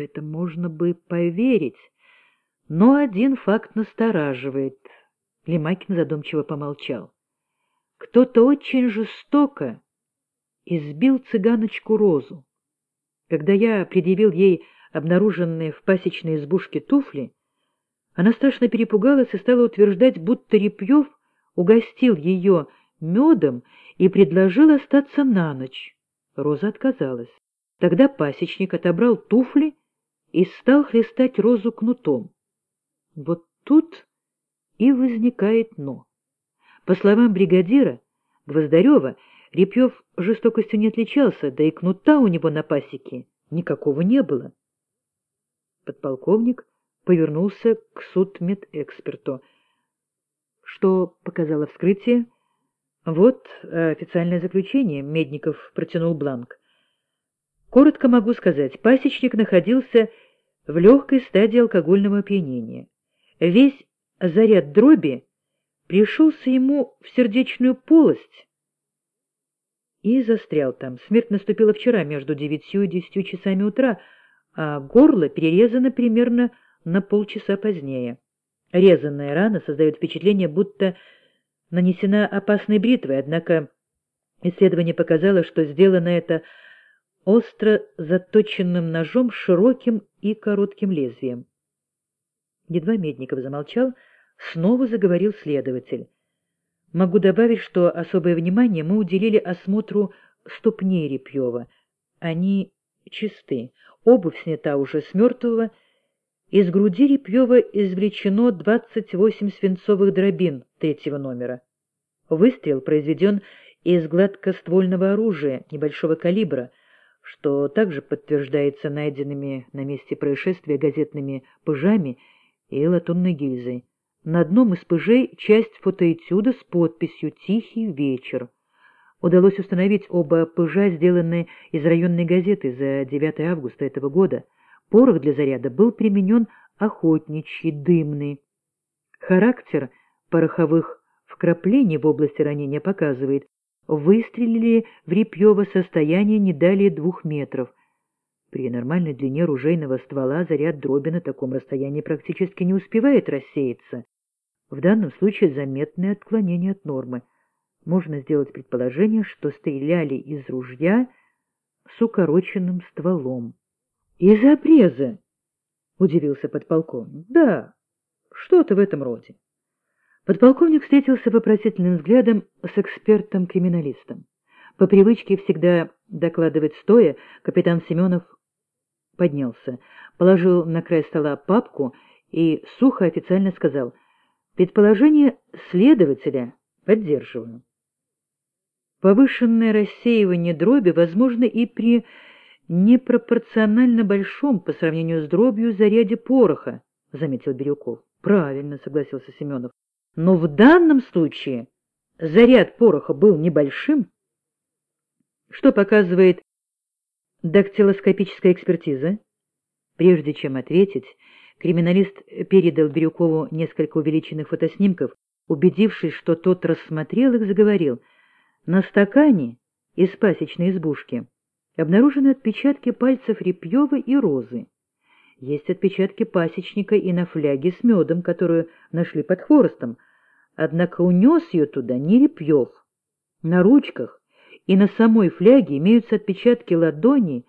В это можно бы поверить, но один факт настораживает. Лемакин задумчиво помолчал. Кто-то очень жестоко избил цыганочку Розу. Когда я предъявил ей обнаруженные в пасечной избушке туфли, она страшно перепугалась и стала утверждать, будто Репьев угостил ее медом и предложил остаться на ночь. Роза отказалась. Тогда пасечник отобрал туфли и стал хлестать Розу кнутом. Вот тут и возникает «но». По словам бригадира Гвоздарева, Репьев жестокостью не отличался, да и кнута у него на пасеке никакого не было. Подполковник повернулся к судмедэксперту. Что показало вскрытие? Вот официальное заключение. Медников протянул бланк. Коротко могу сказать, пасечник находился в легкой стадии алкогольного опьянения. Весь заряд дроби пришелся ему в сердечную полость и застрял там. Смерть наступила вчера между девятью и десятью часами утра, а горло перерезано примерно на полчаса позднее. Резанная рана создает впечатление, будто нанесена опасной бритвой, однако исследование показало, что сделано это остро заточенным ножом широким и коротким лезвием. Едва Медников замолчал, снова заговорил следователь. Могу добавить, что особое внимание мы уделили осмотру ступней Репьева. Они чисты, обувь снята уже с мертвого, из груди Репьева извлечено 28 свинцовых дробин третьего номера. Выстрел произведен из гладкоствольного оружия небольшого калибра, что также подтверждается найденными на месте происшествия газетными пыжами и латунной гильзой. На одном из пыжей часть фотоэтюда с подписью «Тихий вечер». Удалось установить оба пыжа, сделанные из районной газеты за 9 августа этого года. Порох для заряда был применен охотничий, дымный. Характер пороховых вкраплений в области ранения показывает, выстрелили в Репьева состояние не далее двух метров. При нормальной длине ружейного ствола заряд дроби на таком расстоянии практически не успевает рассеяться. В данном случае заметное отклонение от нормы. Можно сделать предположение, что стреляли из ружья с укороченным стволом. — Из обреза? — удивился подполковник. — Да, что-то в этом роде. Подполковник встретился вопросительным взглядом с экспертом-криминалистом. По привычке всегда докладывать стоя, капитан Семенов поднялся, положил на край стола папку и сухо официально сказал «Предположение следователя поддерживаю». Повышенное рассеивание дроби возможно и при непропорционально большом по сравнению с дробью заряде пороха, — заметил Бирюков. — Правильно, — согласился Семенов. — Но в данном случае заряд пороха был небольшим. Что показывает дактилоскопическая экспертиза? Прежде чем ответить, криминалист передал Бирюкову несколько увеличенных фотоснимков, убедившись, что тот рассмотрел их, заговорил. На стакане из пасечной избушки обнаружены отпечатки пальцев Репьева и Розы. Есть отпечатки пасечника и на фляге с медом, которую нашли под хворостом, однако унес ее туда не Репьев. На ручках и на самой фляге имеются отпечатки ладоней,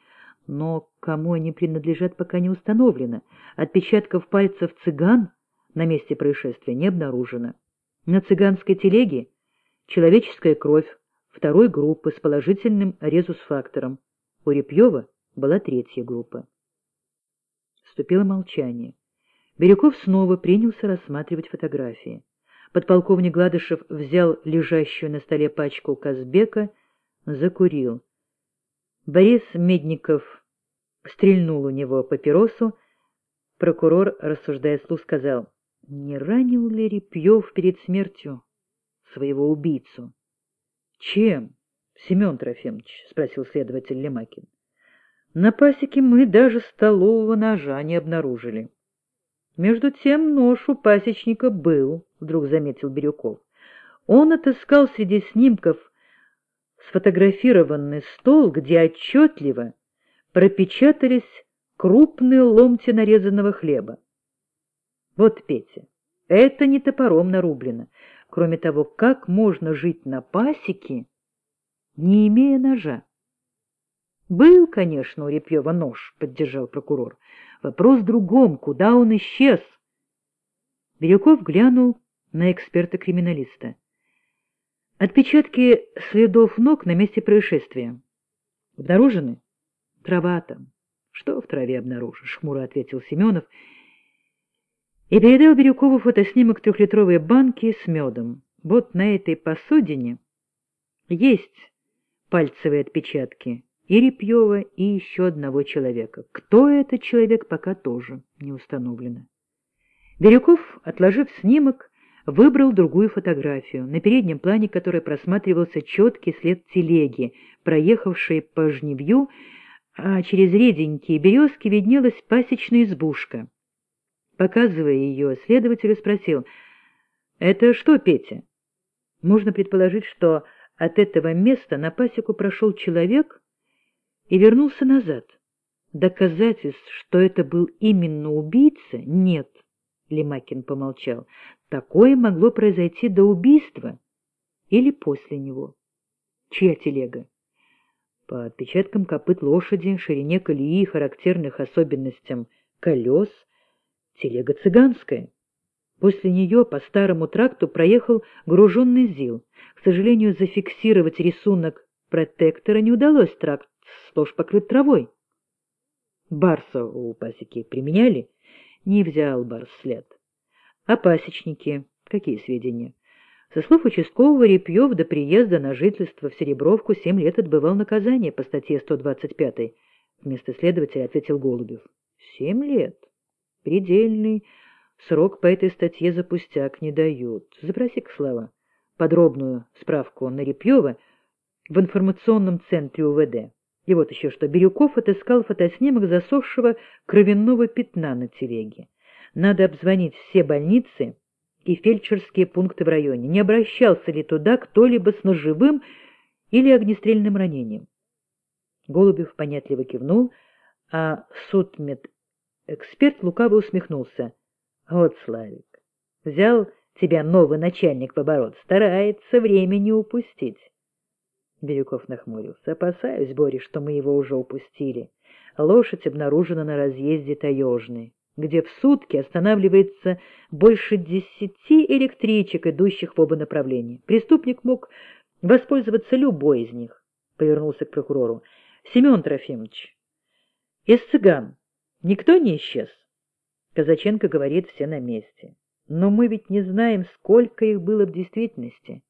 но кому они принадлежат, пока не установлено. Отпечатков пальцев цыган на месте происшествия не обнаружено. На цыганской телеге человеческая кровь второй группы с положительным резус-фактором. У Репьева была третья группа. Вступило молчание. Бирюков снова принялся рассматривать фотографии. Подполковник Гладышев взял лежащую на столе пачку Казбека, закурил. Борис Медников стрельнул у него папиросу. Прокурор, рассуждая слух, сказал, не ранил ли Репьев перед смертью своего убийцу? — Чем? — Семен Трофимович, — спросил следователь Лемакин. — На пасеке мы даже столового ножа не обнаружили. Между тем нож у пасечника был, — вдруг заметил Бирюков. Он отыскал среди снимков сфотографированный стол, где отчетливо пропечатались крупные ломти нарезанного хлеба. Вот, Петя, это не топором нарублено. Кроме того, как можно жить на пасеке, не имея ножа? Был, конечно, у Репьева нож, поддержал прокурор. Вопрос в другом, куда он исчез? Бирюков глянул на эксперта-криминалиста. Отпечатки следов ног на месте происшествия. Обнаружены? Трава там. Что в траве обнаружишь? Хмуро ответил Семенов и передал Бирюкову фотоснимок трехлитровой банки с медом. Вот на этой посудине есть пальцевые отпечатки и Репьева, и еще одного человека. Кто этот человек, пока тоже не установлено. Бирюков, отложив снимок, выбрал другую фотографию, на переднем плане которой просматривался четкий след телеги, проехавшей по жневью, а через реденькие березки виднелась пасечная избушка. Показывая ее, следователь спросил, «Это что, Петя?» Можно предположить, что от этого места на пасеку прошел человек и вернулся назад. Доказательств, что это был именно убийца, нет. Лемакин помолчал. Такое могло произойти до убийства или после него. Чья телега? По отпечаткам копыт лошади, ширине колеи и характерных особенностям колес, телега цыганская. После нее по старому тракту проехал груженный ЗИЛ. К сожалению, зафиксировать рисунок протектора не удалось, тракт сплошь покрыт травой. Барса у пасеки применяли? Не взял Барс след. А пасечники? Какие сведения? Со слов участкового Репьев до приезда на жительство в Серебровку семь лет отбывал наказание по статье 125. Вместо следователя ответил Голубев. Семь лет. Предельный срок по этой статье за пустяк не дают. Запроси-ка, Слава, подробную справку на Репьева в информационном центре УВД. И вот еще что, Бирюков отыскал фотоснимок засохшего кровяного пятна на телеге. Надо обзвонить все больницы и фельдшерские пункты в районе. Не обращался ли туда кто-либо с ножевым или огнестрельным ранением? Голубев понятливо кивнул, а судмедэксперт лукаво усмехнулся. Вот, Славик, взял тебя новый начальник в оборот, старается время не упустить. Бирюков нахмурился. «Опасаюсь, Боря, что мы его уже упустили. Лошадь обнаружена на разъезде Таежной, где в сутки останавливается больше десяти электричек, идущих в оба направления. Преступник мог воспользоваться любой из них», — повернулся к прокурору. «Семен Трофимович, из цыган никто не исчез?» Казаченко говорит, все на месте. «Но мы ведь не знаем, сколько их было в действительности».